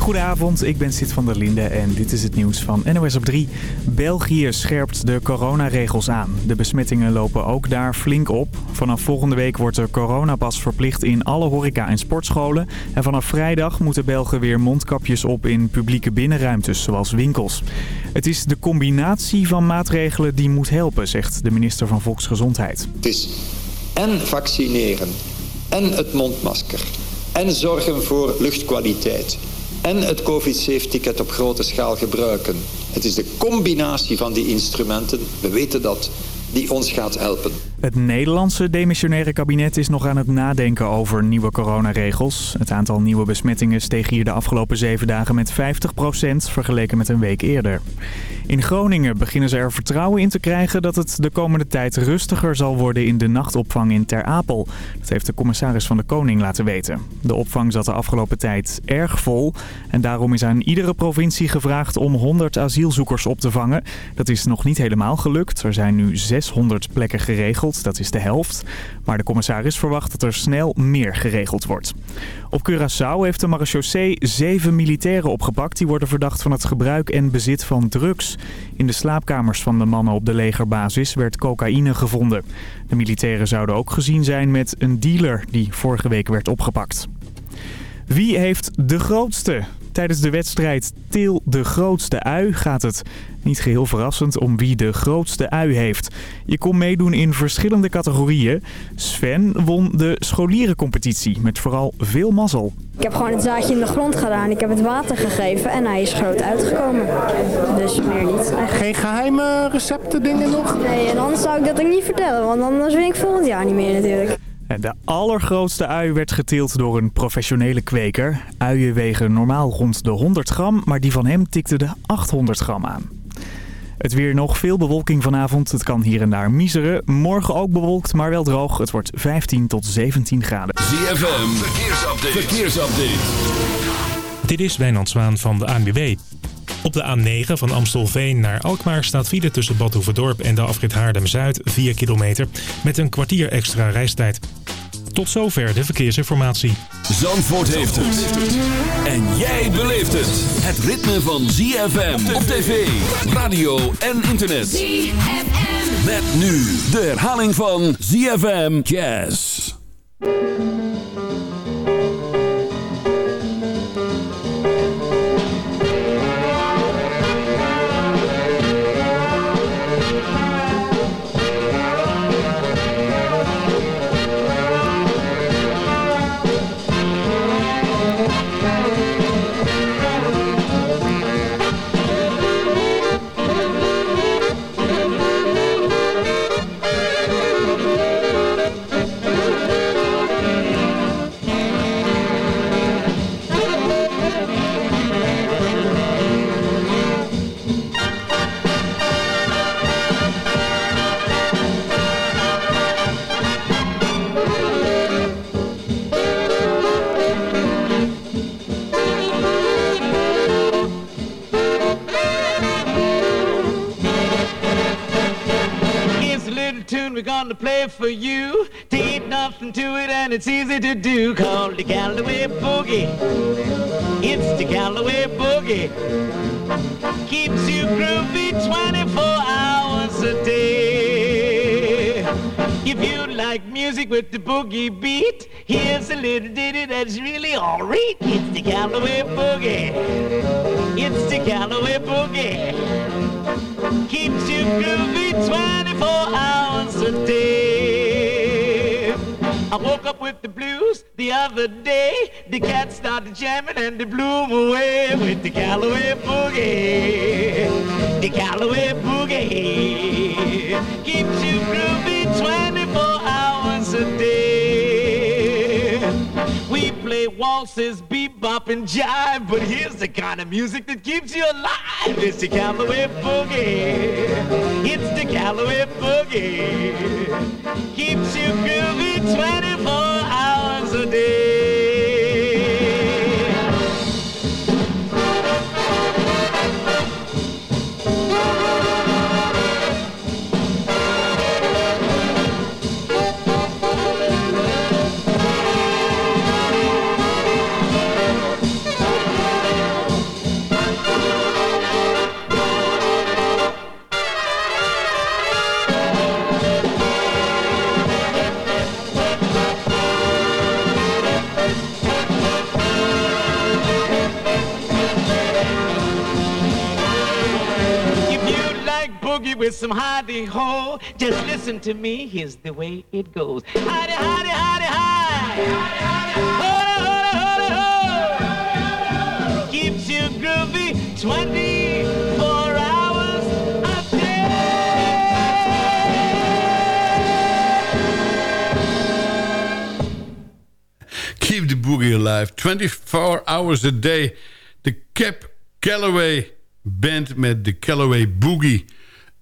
Goedenavond, ik ben Sid van der Linde en dit is het nieuws van NOS op 3. België scherpt de coronaregels aan. De besmettingen lopen ook daar flink op. Vanaf volgende week wordt de coronapas verplicht in alle horeca- en sportscholen. En vanaf vrijdag moeten Belgen weer mondkapjes op in publieke binnenruimtes, zoals winkels. Het is de combinatie van maatregelen die moet helpen, zegt de minister van Volksgezondheid. Het is en vaccineren en het mondmasker en zorgen voor luchtkwaliteit en het COVID-safe-ticket op grote schaal gebruiken. Het is de combinatie van die instrumenten, we weten dat, die ons gaat helpen. Het Nederlandse demissionaire kabinet is nog aan het nadenken over nieuwe coronaregels. Het aantal nieuwe besmettingen steeg hier de afgelopen zeven dagen met 50% vergeleken met een week eerder. In Groningen beginnen ze er vertrouwen in te krijgen dat het de komende tijd rustiger zal worden in de nachtopvang in Ter Apel. Dat heeft de commissaris van de Koning laten weten. De opvang zat de afgelopen tijd erg vol en daarom is aan iedere provincie gevraagd om 100 asielzoekers op te vangen. Dat is nog niet helemaal gelukt. Er zijn nu 600 plekken geregeld, dat is de helft. Maar de commissaris verwacht dat er snel meer geregeld wordt. Op Curaçao heeft de marechaussee zeven militairen opgepakt. Die worden verdacht van het gebruik en bezit van drugs. In de slaapkamers van de mannen op de legerbasis werd cocaïne gevonden. De militairen zouden ook gezien zijn met een dealer die vorige week werd opgepakt. Wie heeft de grootste? Tijdens de wedstrijd Til de grootste ui gaat het niet geheel verrassend om wie de grootste ui heeft. Je kon meedoen in verschillende categorieën. Sven won de scholierencompetitie met vooral veel mazzel. Ik heb gewoon het zaadje in de grond gedaan. Ik heb het water gegeven en hij is groot uitgekomen. Dus meer niet. Eigenlijk. Geen geheime recepten dingen nog? Nee, en anders zou ik dat ook niet vertellen, want anders win ik volgend jaar niet meer natuurlijk. En De allergrootste ui werd geteeld door een professionele kweker. Uien wegen normaal rond de 100 gram, maar die van hem tikte de 800 gram aan. Het weer nog, veel bewolking vanavond. Het kan hier en daar miseren. Morgen ook bewolkt, maar wel droog. Het wordt 15 tot 17 graden. ZFM, verkeersupdate. verkeersupdate. Dit is Wijnand Zwaan van de ANWB. Op de A9 van Amstelveen naar Alkmaar staat file tussen Bad Hoeverdorp en de afrit Haarlem-Zuid 4 kilometer met een kwartier extra reistijd. Tot zover de verkeersinformatie. Zandvoort heeft het. En jij beleeft het. Het ritme van ZFM op tv, radio en internet. ZFM. Met nu de herhaling van ZFM Jazz. We're gonna play for you. Ain't nothing to it and it's easy to do. Called the Callaway Boogie. It's the Callaway Boogie. Keeps you groovy 24 hours a day. If you like music with the boogie beat, here's a little ditty that's really alright. It's the Callaway Boogie. It's the Callaway Boogie keeps you groovy 24 hours a day. I woke up with the blues the other day. The cat started jamming and they blew 'em away with the Callaway Boogie. The Callaway Boogie keeps you groovy 24 hours a day. Play waltzes, bebop, and jive, but here's the kind of music that keeps you alive. It's the Callaway Boogie. It's the Callaway Boogie. Keeps you groovy 24 hours a day. With some hidey ho. Just listen to me, here's the way it goes. Hidey, hidey, hidey, hidey. Holy, holy, holy, ho. Keeps you groovy 24 hours a day. Keep the boogie alive. 24 hours a day. The Cap Calloway Band met de Calloway Boogie.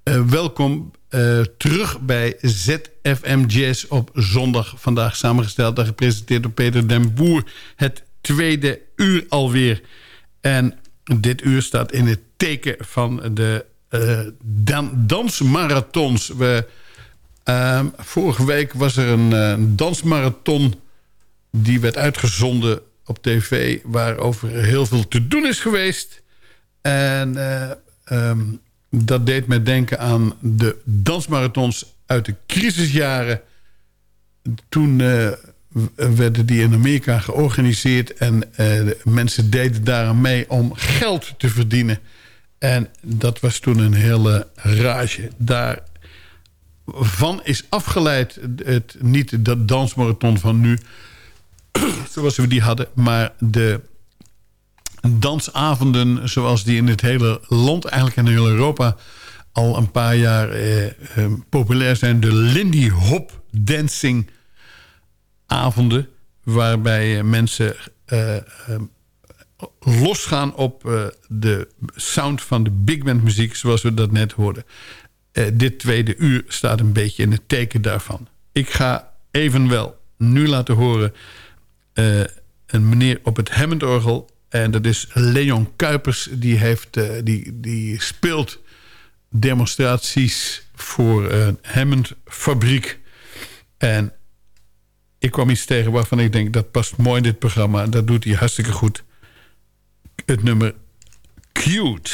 Eh, welkom eh, terug bij ZFM Jazz op zondag. Vandaag samengesteld en gepresenteerd door Peter den Boer. Het tweede uur alweer. En dit uur staat in het teken van de dan dansmarathons. We, ehm, vorige week was er een dansmarathon die werd uitgezonden op tv... waarover heel veel te doen is geweest. En eh, ehm, dat deed me denken aan de dansmarathons uit de crisisjaren. Toen eh, werden die in Amerika georganiseerd... en eh, mensen deden daar mee om geld te verdienen. En dat was toen een hele rage. Daarvan is afgeleid het, niet de dansmarathon van nu... zoals we die hadden, maar de dansavonden zoals die in het hele land, eigenlijk in heel Europa... al een paar jaar eh, eh, populair zijn. De Lindy Hop Dancing avonden... waarbij eh, mensen eh, eh, losgaan op de sound van de big band muziek... zoals we dat net hoorden. Dit tweede uur staat een beetje in het teken daarvan. Ik ga evenwel nu laten horen... een meneer op het Hammondorgel en dat is Leon Kuipers. Die, heeft, eh, die, die speelt demonstraties voor een Hammond fabriek. En ik kwam iets tegen waarvan ik denk... dat past mooi in dit programma. Dat doet hij hartstikke goed. Het nummer Cute.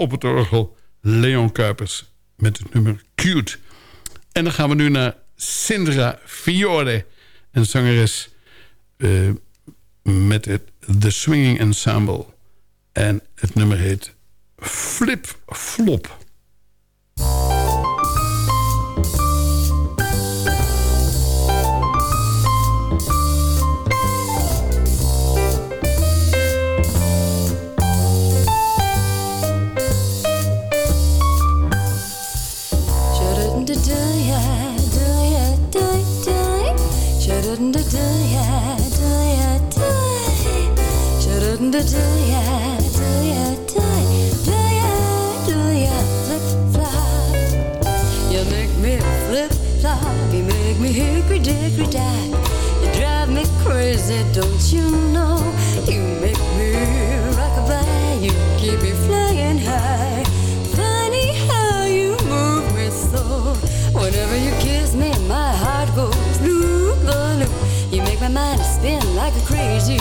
Op het orgel Leon Kuipers met het nummer Cute. En dan gaan we nu naar Sindra Fiore, een zangeres eh, met het The Swinging Ensemble. En het nummer heet Flip Flop. You make me flip flop, you make me hickory dickory dock. You drive me crazy, don't you know? You make me rockabye, you keep me flying high. Funny how you move me. Whenever you kiss me, my heart goes loop loop. You make my mind spin like a crazy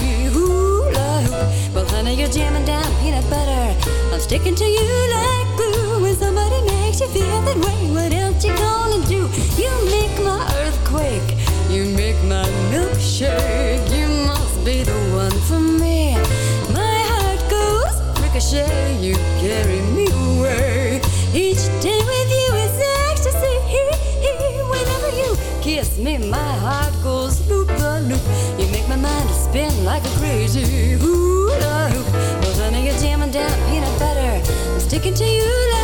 you're jamming down peanut butter. I'm sticking to you like glue. When somebody makes you feel that way, what else you gonna do? You make my earthquake. You make my milkshake. You must be the one for me. My heart goes ricochet. You carry me away. Each day with you kiss me, my heart goes loop the loop. You make my mind spin like a crazy hula hoop. Well, honey, you're jamming down peanut butter. I'm sticking to you like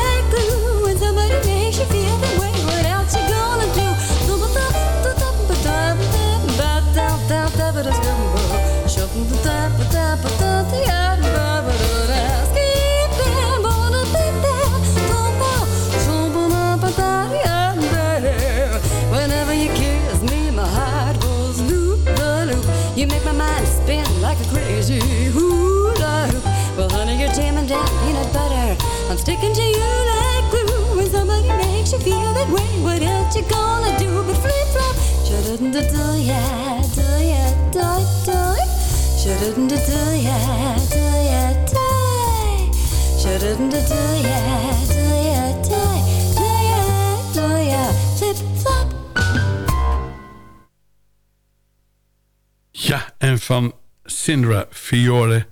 sticking to you like glue. When somebody makes you feel that way, what else you gonna do but flip flop? Sha-da-da-da, yeah, da, yeah, da, da. Sha-da-da-da, yeah, da, yeah, da. Sha-da-da-da, yeah, da, yeah, da. Da, yeah, da, yeah, flip flop. Ja, en van Sindra Fiore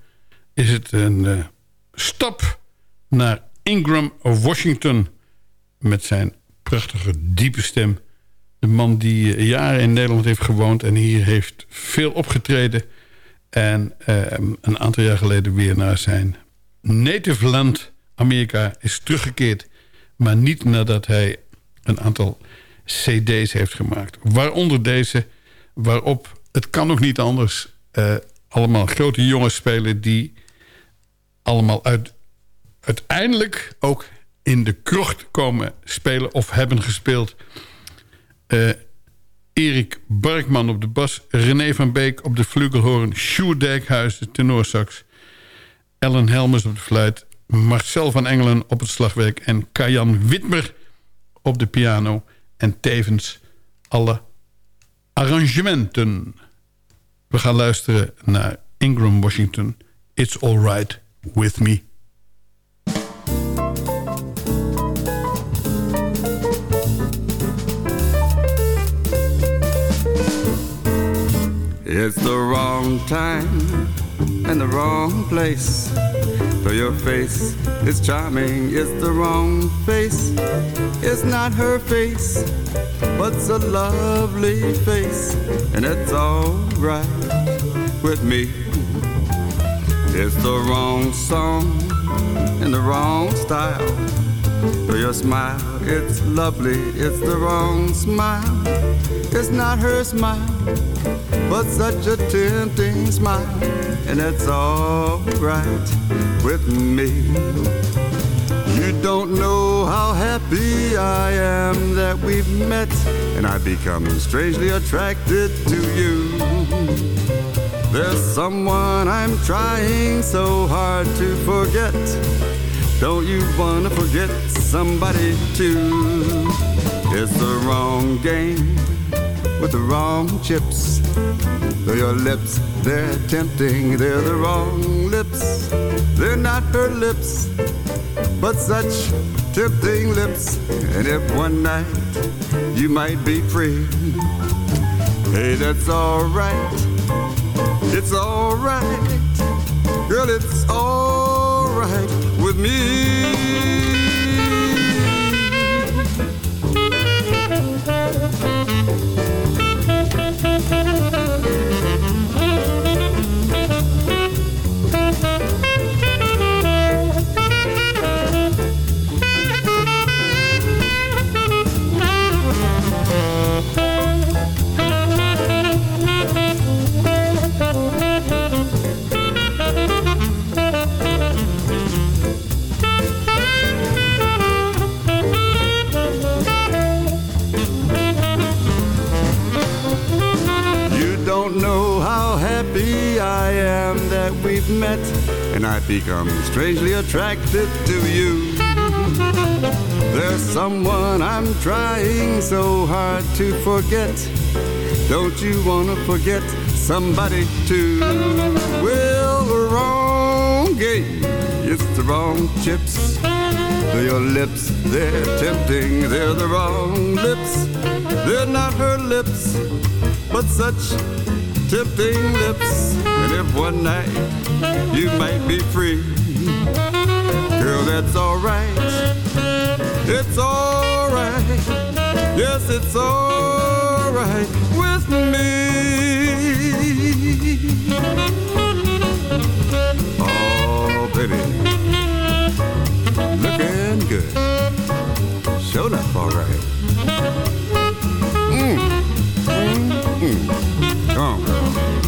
is het een eh, stap naar Ingram Washington... met zijn prachtige diepe stem. De man die eh, jaren in Nederland heeft gewoond en hier heeft veel opgetreden... en eh, een aantal jaar geleden weer naar zijn native land Amerika is teruggekeerd... maar niet nadat hij een aantal cd's heeft gemaakt. Waaronder deze, waarop het kan ook niet anders... eh, allemaal grote jongens spelen die allemaal uit, uiteindelijk ook in de krocht komen spelen of hebben gespeeld. Eh, Erik Barkman op de bas, René van Beek op de flugelhoorn... Sjoerd Dijkhuis, de tenorsax... Ellen Helmers op de fluit... Marcel van Engelen op het slagwerk... en Kajan Witmer op de piano... en tevens alle arrangementen. We gaan luisteren naar Ingram Washington... It's Alright With Me. It's the wrong time and the wrong place for your face. is charming, it's the wrong face. It's not her face, but's a lovely face, and it's alright with me. It's the wrong song and the wrong style. For your smile, it's lovely, it's the wrong smile. It's not her smile but such a tempting smile, and it's all right with me. You don't know how happy I am that we've met, and I become strangely attracted to you. There's someone I'm trying so hard to forget. Don't you wanna forget somebody too? It's the wrong game with the wrong chips. Though your lips, they're tempting, they're the wrong lips. They're not her lips, but such tempting lips. And if one night you might be free, hey, that's alright. It's alright, girl, it's alright with me. Become strangely attracted to you. There's someone I'm trying so hard to forget. Don't you wanna forget somebody too? Well, the wrong game, it's the wrong chips. Your lips, they're tempting, they're the wrong lips. They're not her lips, but such tempting lips. And if one night you might be free, girl, that's alright. It's alright. Yes, it's alright with me. Oh, baby. Looking good. Show enough, alright. Mm. Mm, mm. Come on, girl.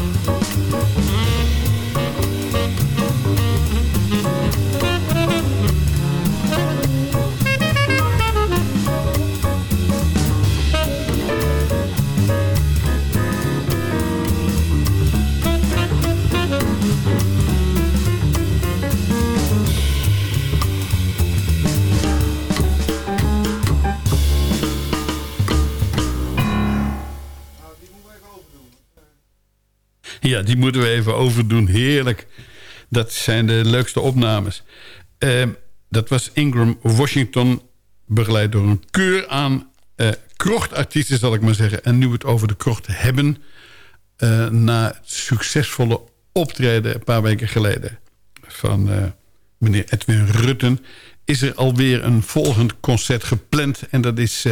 Ja, die moeten we even overdoen. Heerlijk. Dat zijn de leukste opnames. Ehm, dat was Ingram Washington, begeleid door een keur aan krochtartiesten, zal ik maar zeggen. En nu we het over de krocht hebben... eh, na het succesvolle optreden een paar weken geleden... van eh, meneer Edwin Rutten... is er alweer een volgend concert gepland. En dat is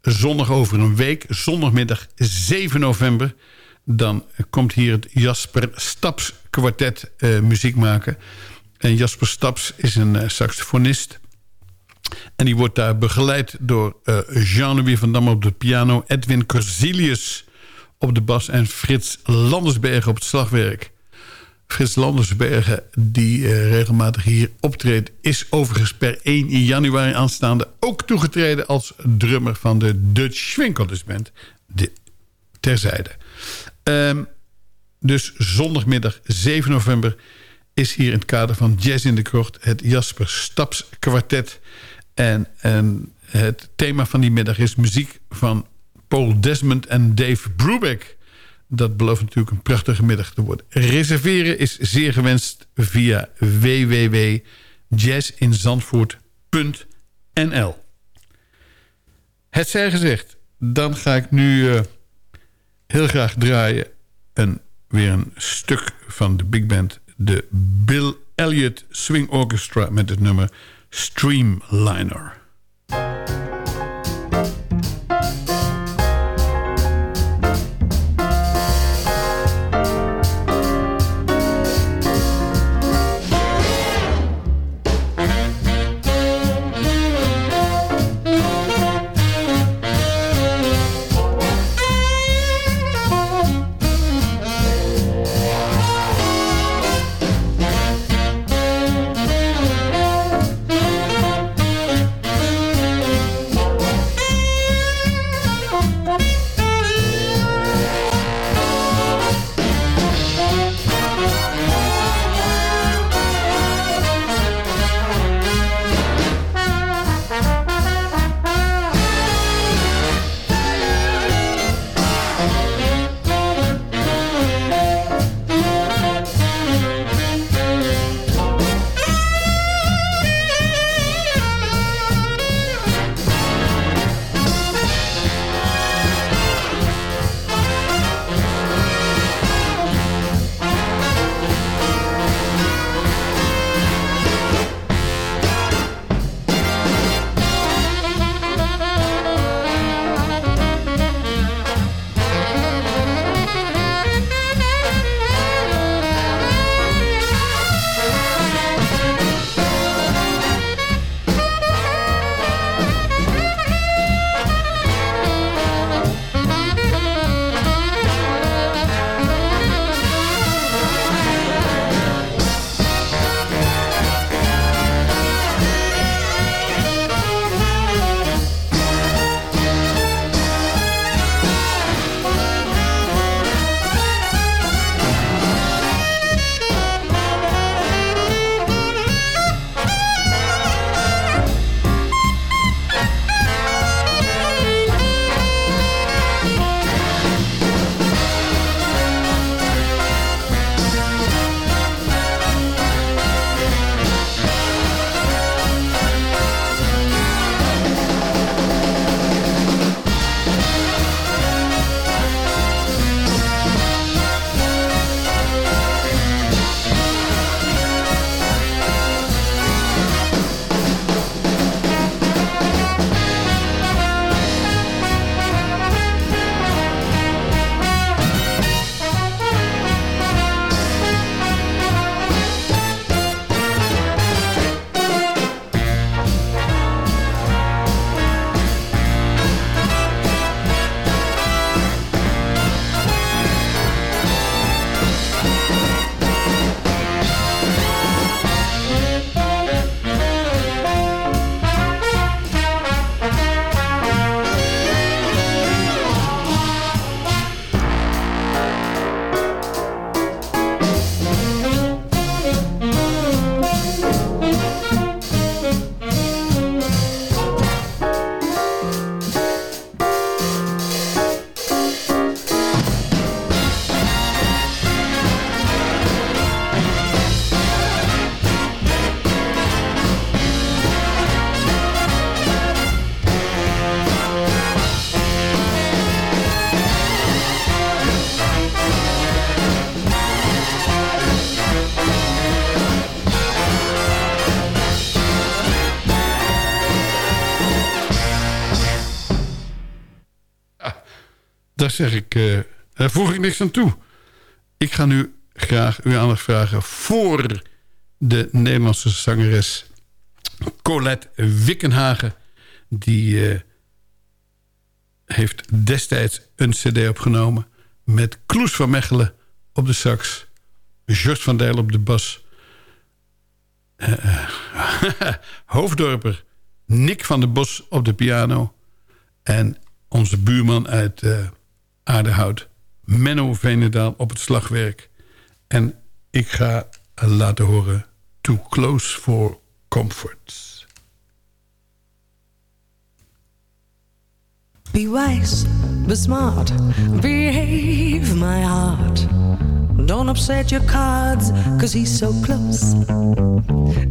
zondag over een week, zondagmiddag 7 november dan komt hier het Jasper Staps kwartet eh, muziek maken. En Jasper Staps is een eh, saxofonist. En die wordt daar begeleid door eh, Jean-Louis van Dam op de piano... Edwin Corsilius op de bas en Frits Landersbergen op het slagwerk. Frits Landersbergen, die regelmatig hier optreedt... is overigens per 1 januari aanstaande ook toegetreden... als drummer van de Dutch Swinkelers Band. De, terzijde. Ehm, dus zondagmiddag 7 november is hier in het kader van Jazz in de Krocht... het Jasper Staps kwartet. En, en het thema van die middag is muziek van Paul Desmond en Dave Brubeck. Dat belooft natuurlijk een prachtige middag te worden. Reserveren is zeer gewenst via www.jazzinzandvoort.nl Het zij gezegd, dan ga ik nu... eh, heel graag draaien. En weer een stuk van de big band. De Bill Elliott Swing Orchestra met het nummer Streamliner. Zeg ik, eh, daar voeg ik niks aan toe. Ik ga nu graag uw aandacht vragen voor de Nederlandse zangeres Colette Wickenhagen. Die eh, heeft destijds een cd opgenomen met Kloes van Mechelen op de sax... George van Dijl op de bas... Uh, Hoofddorper Nick van der Bos op de piano... en onze buurman uit Aardehout... Menno Venendaal op het slagwerk. En ik ga laten horen... Too Close for Comfort. Be wise, be smart, behave my heart. Don't upset your cards, cause he's so close.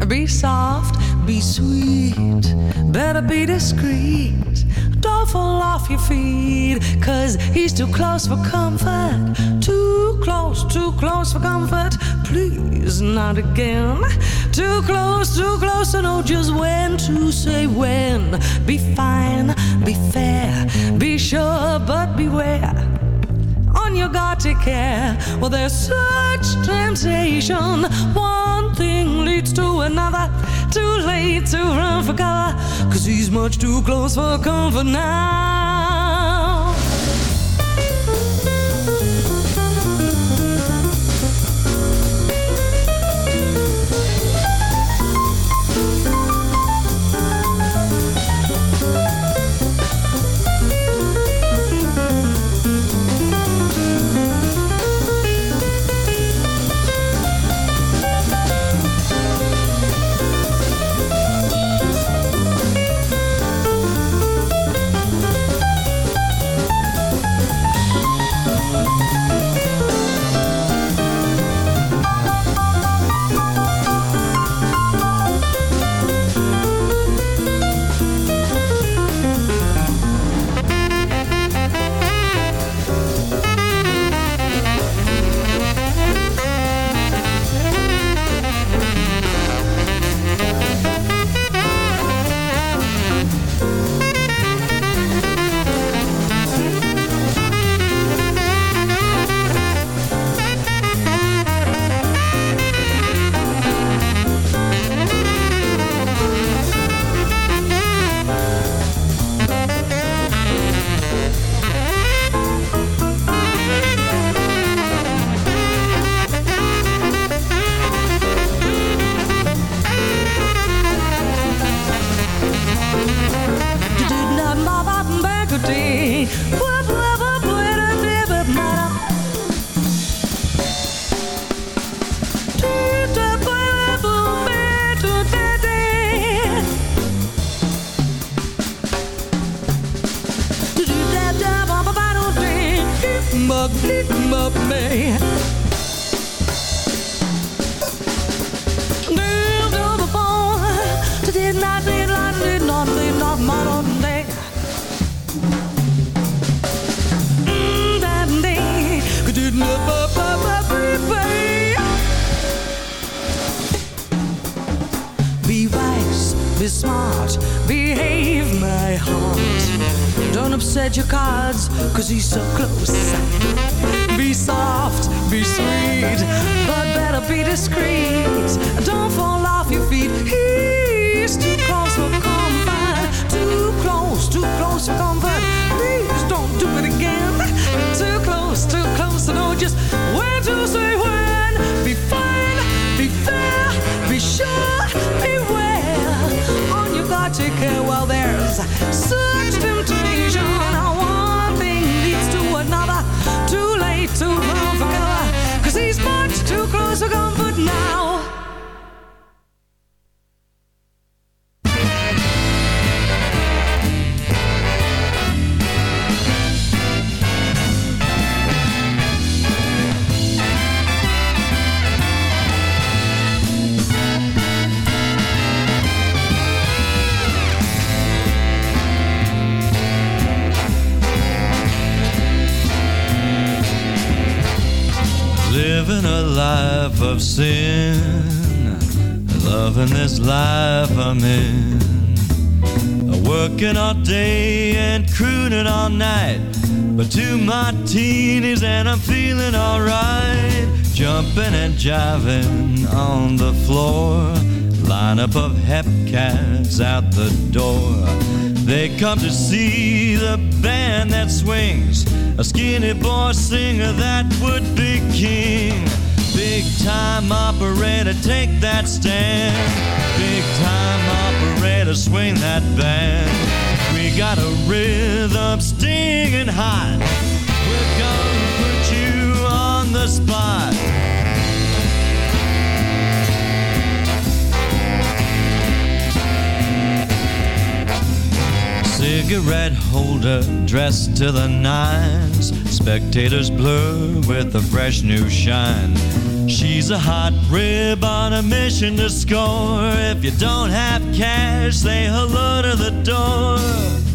Be soft, be sweet, better be discreet. Don't fall off your feet, cause he's too close for comfort. Too close, too close for comfort. Please, not again. Too close, too close to oh, know just when to say when. Be fine, be fair, be sure, but beware on your guard take care. Well, there's such temptation. One thing leads to another. Too late to run for cover. Cause he's much too close for comfort now. So life of sin, loving this life I'm in. Working all day and crooning all night, but two martinis and I'm feeling alright. Jumping and jiving on the floor. Lineup of hep cats out the door. They come to see the band that swings. A skinny boy singer that would be king. Big time operator, take that stand. Big time operator, swing that band. We got a rhythm stinging hot. We're gonna put you on the spot. Cigarette holder dressed to the nines. Spectators blur with a fresh new shine. She's a hot rib on a mission to score. If you don't have cash, say hello to the door.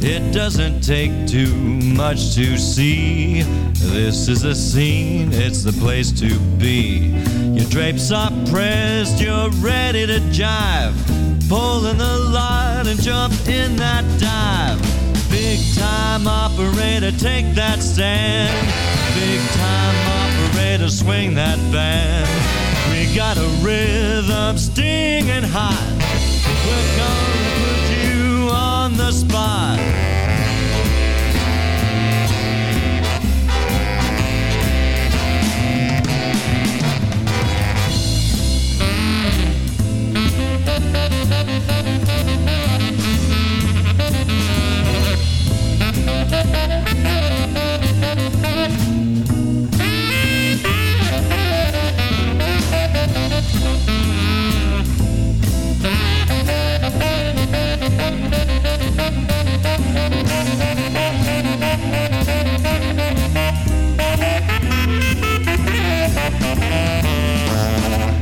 It doesn't take too much to see. This is a scene, it's the place to be. Your drapes are pressed, you're ready to jive. Pull in the line and jump in that dive. Big time operator, take that stand. Big time operator, swing that band. We got a rhythm stinging hot. We're gonna put you on the spot.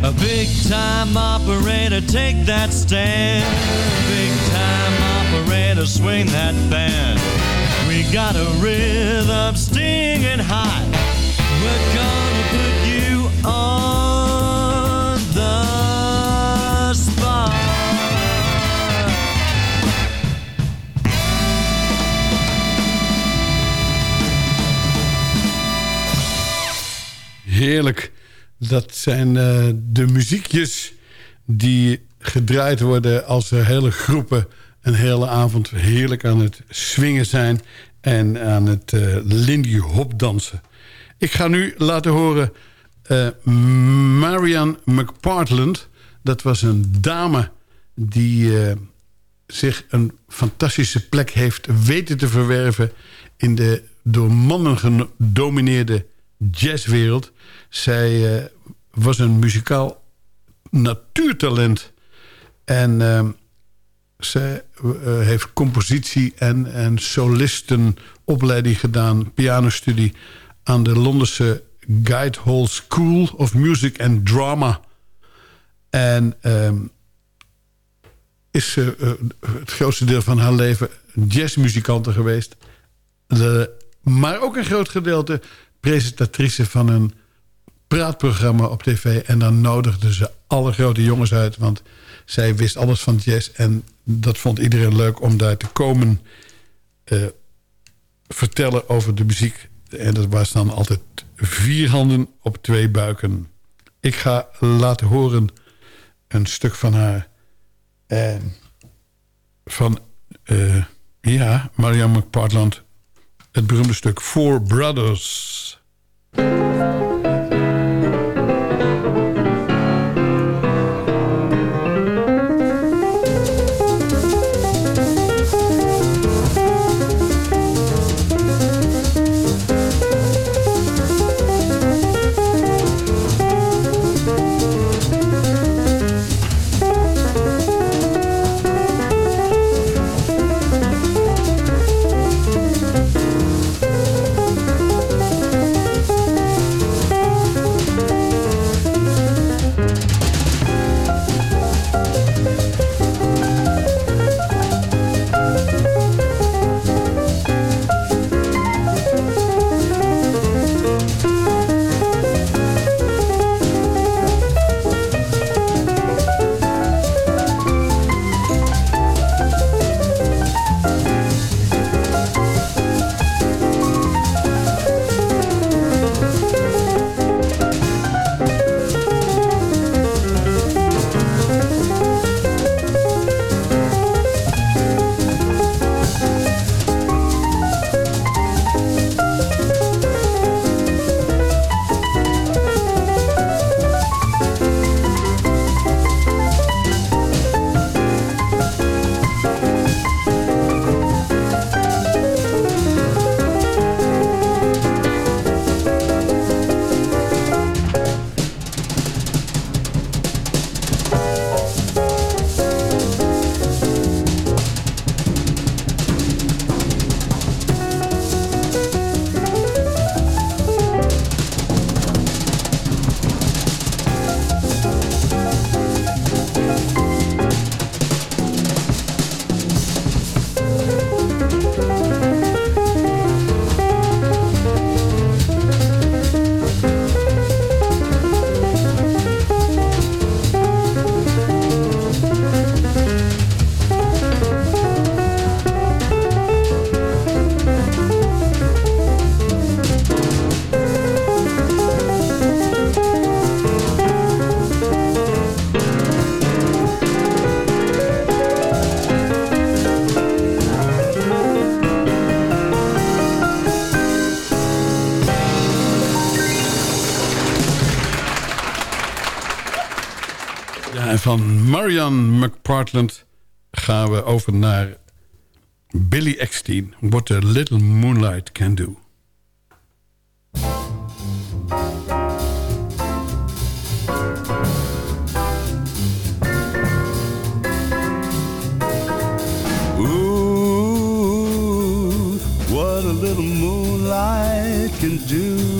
A big time operator, take that stand. Big time operator, swing that band. We got a rhythm stinging hot. We're gonna put you on the spot. Heerlijk. Dat zijn eh, de muziekjes die gedraaid worden als er hele groepen een hele avond heerlijk aan het swingen zijn en aan het uh, Lindy Hop dansen. Ik ga nu laten horen uh, Marianne McPartland. Dat was een dame die zich een fantastische plek heeft weten te verwerven... in de door mannen gedomineerde jazzwereld. Zij was een muzikaal natuurtalent. En uh, zij uh, heeft compositie en, en solistenopleiding gedaan. Pianostudie aan de Londense Guildhall School of Music and Drama. En um, is uh, het grootste deel van haar leven jazzmuzikante geweest. Maar ook een groot gedeelte presentatrice van een praatprogramma op tv. En dan nodigde ze alle grote jongens uit. Want zij wist alles van jazz. En dat vond iedereen leuk om daar te komen uh, vertellen over de muziek. En dat was dan altijd vier handen op twee buiken. Ik ga laten horen een stuk van haar. En van, uh, ja, Marianne McPartland. Het beroemde stuk Four Brothers. Van Marian McPartland gaan we over naar Billy Eckstein. What a Little Moonlight Can Do. Ooh, what a little moonlight can do.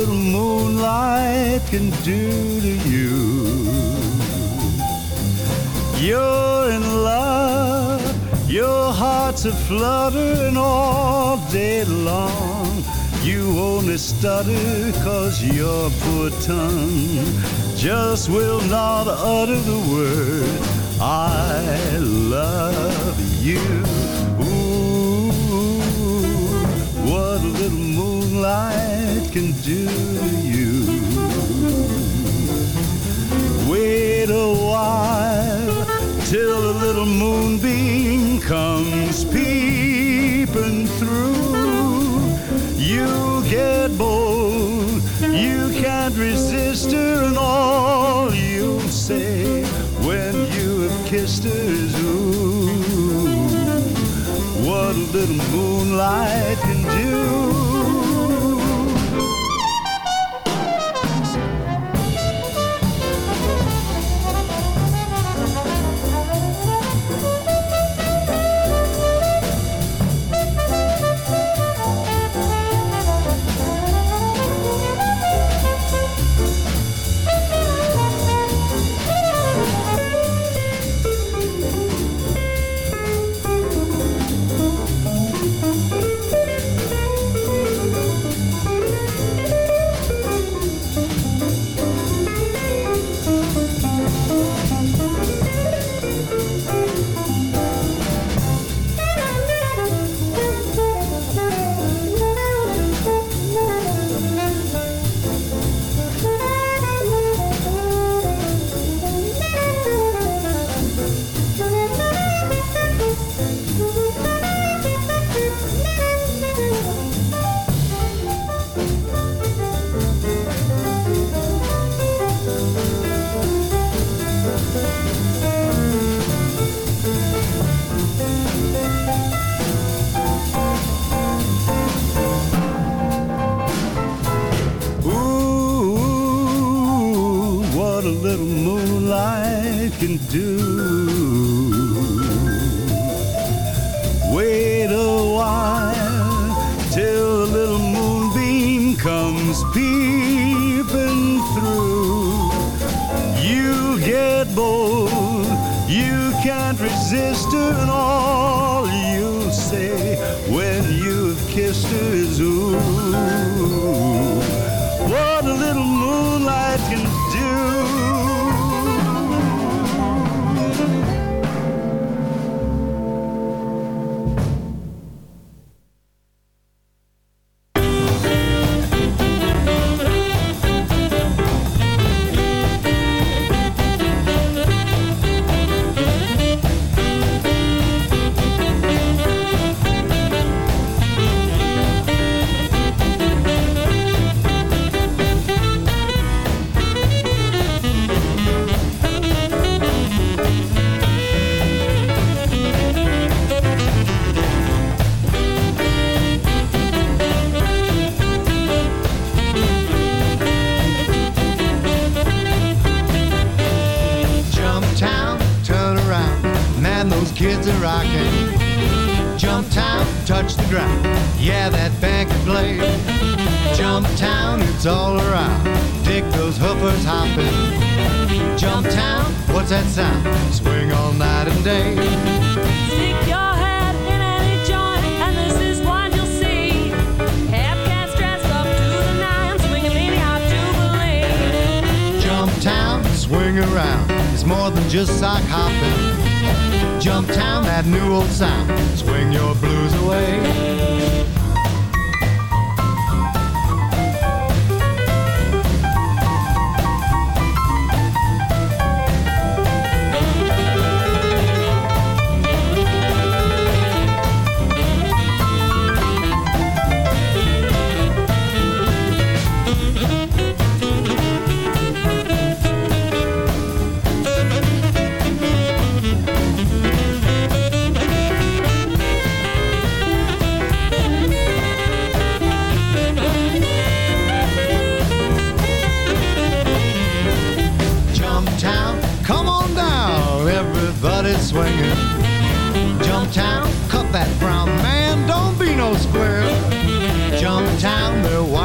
Little moonlight can do to you. You're in love, your heart's a fluttering all day long. You only stutter cause your poor tongue just will not utter the word I love you. Ooh, what a little moonlight can do to you. Wait a while till a little moonbeam comes peeping through. You get bold, you can't resist her, and all you'll say when you have kissed her is ooh, what a little moonlight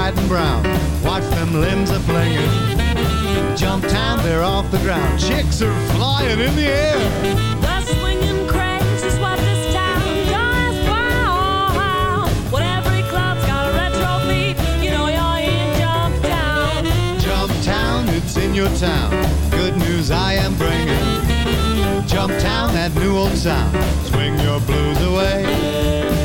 white and brown. Watch them limbs a flinging. Jump town, they're off the ground. Chicks are flying in the air. The swinging craze is what this town does wow. When every club's got a retro beat, you know you're in Jump Town. Jump town, it's in your town. Good news I am bringing. Jump town, that new old sound. Swing your blues away.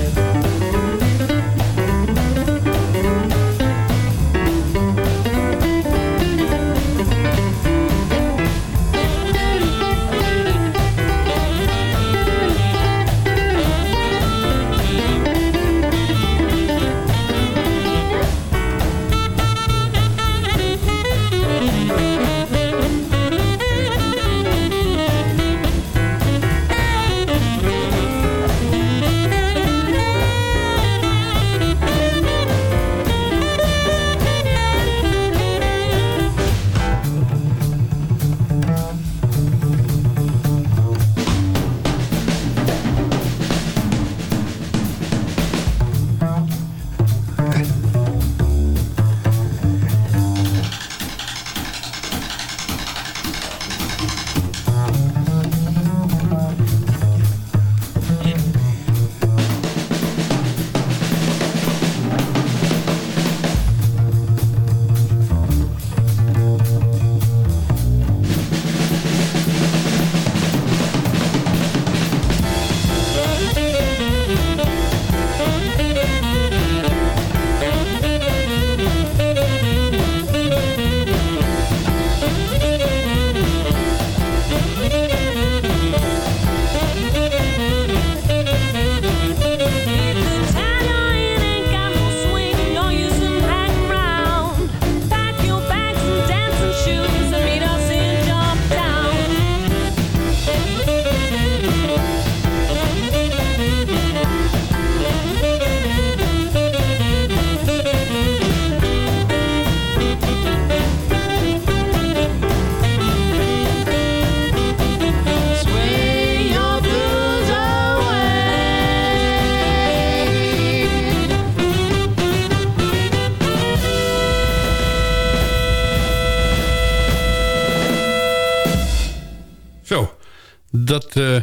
Dat eh,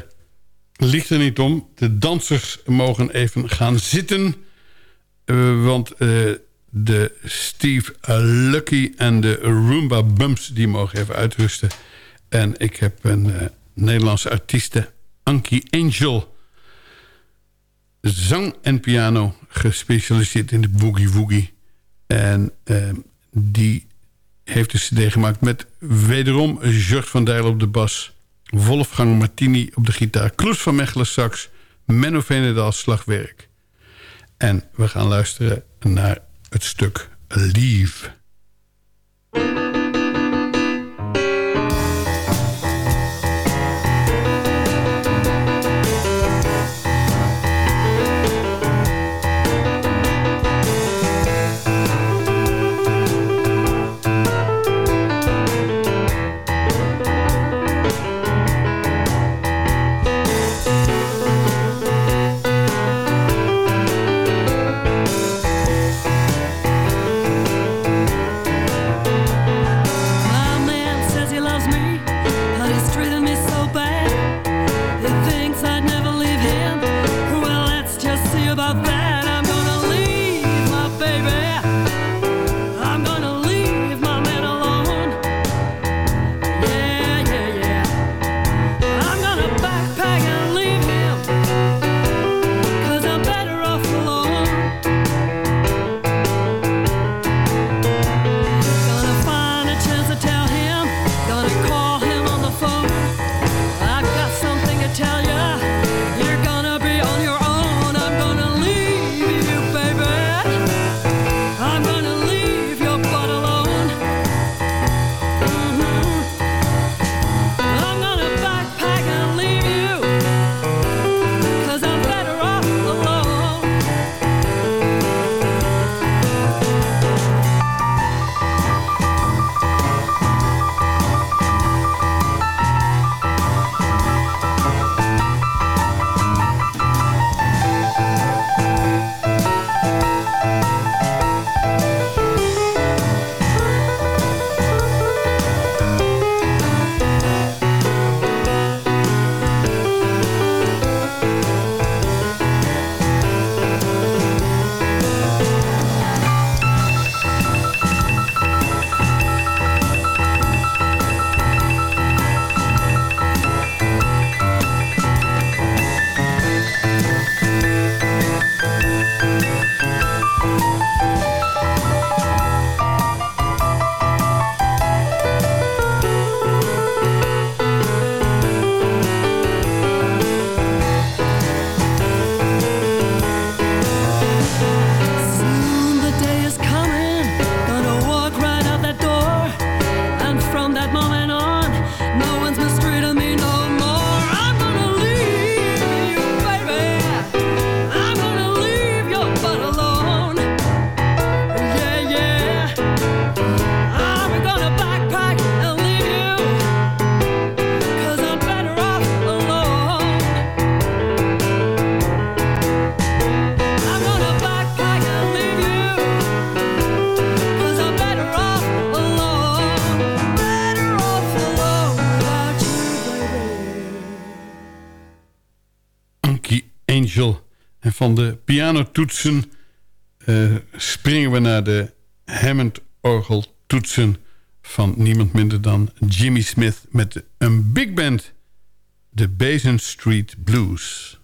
ligt er niet om. De dansers mogen even gaan zitten. eh, want eh, de Steve Lucky en de Roomba Bumps... die mogen even uitrusten. En ik heb een Nederlandse artieste, Ankie Angel... zang en piano gespecialiseerd in de boogie-woogie. En eh, die heeft een cd gemaakt met wederom George van Dijl op de bas... Wolfgang Martini op de gitaar... Kloes van Mechelen sax... Menno Venedal slagwerk. En we gaan luisteren naar het stuk Leave. Pianotoetsen... eh, springen we naar de Hammond-orgeltoetsen... van niemand minder dan Jimmy Smith... met een big band, de Basin Street Blues.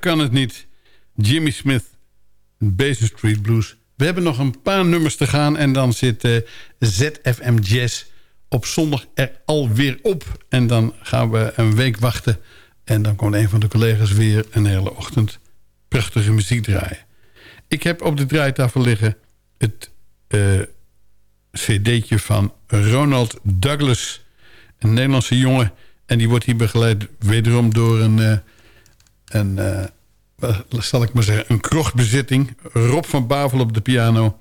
Kan het niet. Jimmy Smith, Basin Street Blues. We hebben nog een paar nummers te gaan... en dan zit eh, ZFM Jazz op zondag er alweer op. En dan gaan we een week wachten... en dan komt een van de collega's weer een hele ochtend... prachtige muziek draaien. Ik heb op de draaitafel liggen... het uh, cd'tje van Ronald Douglas... een Nederlandse jongen... en die wordt hier begeleid wederom door een... Uh, een uh, zal ik maar zeggen, een krochtbezitting. Rob van Bavel op de piano.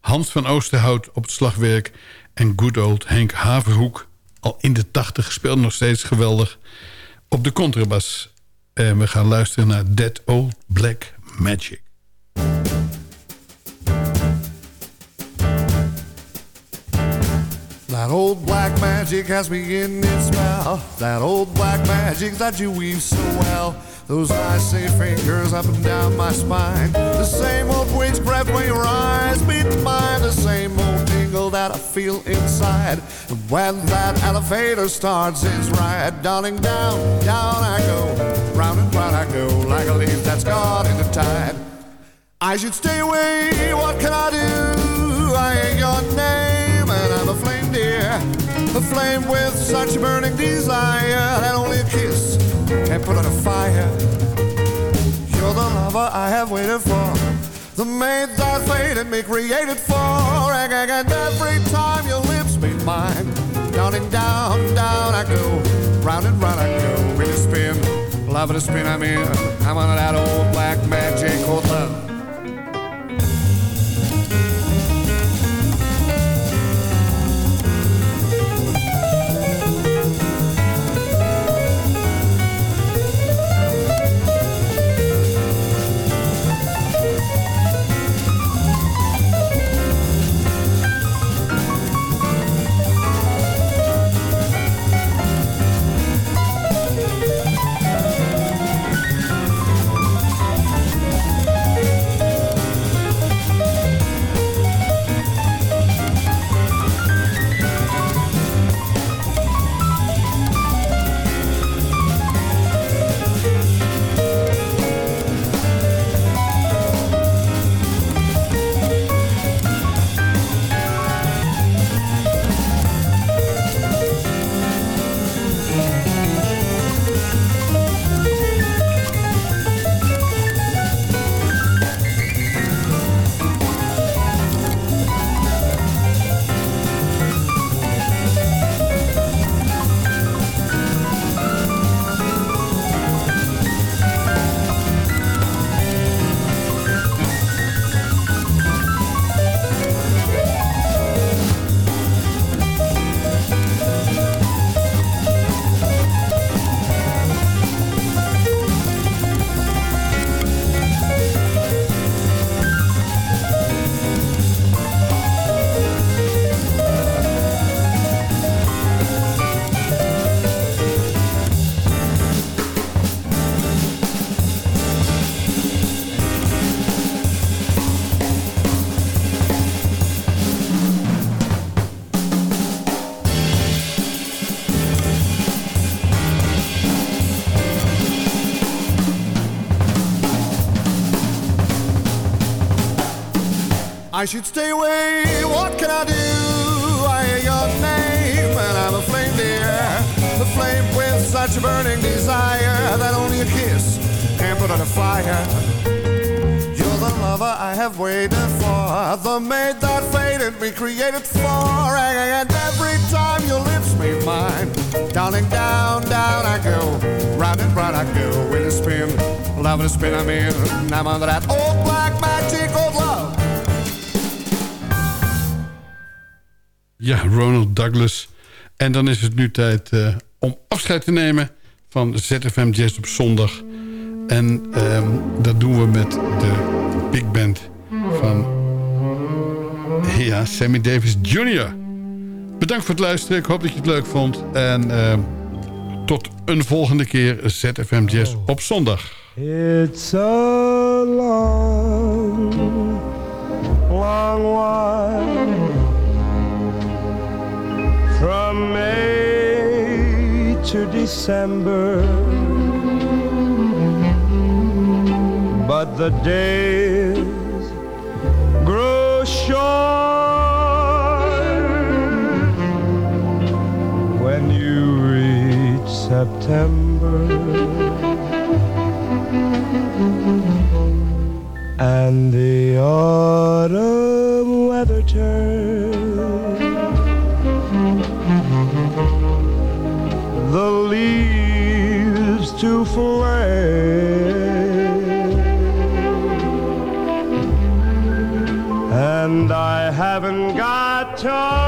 Hans van Oosterhout op het slagwerk. En good old Henk Haverhoek. Al in de tachtig speelt nog steeds geweldig. Op de contrabas. En we gaan luisteren naar That Old Black Magic. That old black magic has me in its spell. That old black magic that you weave so well. Those icy fingers up and down my spine. The same old witchcraft when your eyes meet mine. The same old tingle that I feel inside. And when that elevator starts its ride, darling, down, down I go. Round and round I go, like a leaf that's caught in the tide. I should stay away, what can I do? I ain't your name, and I'm a flame, dear. A flame with such burning desire that only a kiss can put out a fire. You're the lover I have waited for, the mate that and me created for. And, and, and every time your lips meet mine, down and down, down I go, round and round I go, with a spin, love to spin I'm in. I'm on that old black magic called love. I should stay away. What can I do? I hear your name, and I'm a flame, dear. The flame with such a burning desire that only a kiss can put out a fire. You're the lover I have waited for, the mate that fated me created for. And every time your lips meet mine, darling, down, down I go, round and round I go with a spin, love a spin I'm in. I'm under that old Ja, Ronald Douglas. En dan is het nu tijd uh, om afscheid te nemen van ZFM Jazz op zondag. En um, dat doen we met de big band van ja, Sammy Davis Jr. Bedankt voor het luisteren. Ik hoop dat je het leuk vond. En uh, tot een volgende keer ZFM Jazz op zondag. It's long, long From May to December. But the days grow short When you reach September. And the autumn weather turns the leaves to flame. And I haven't got time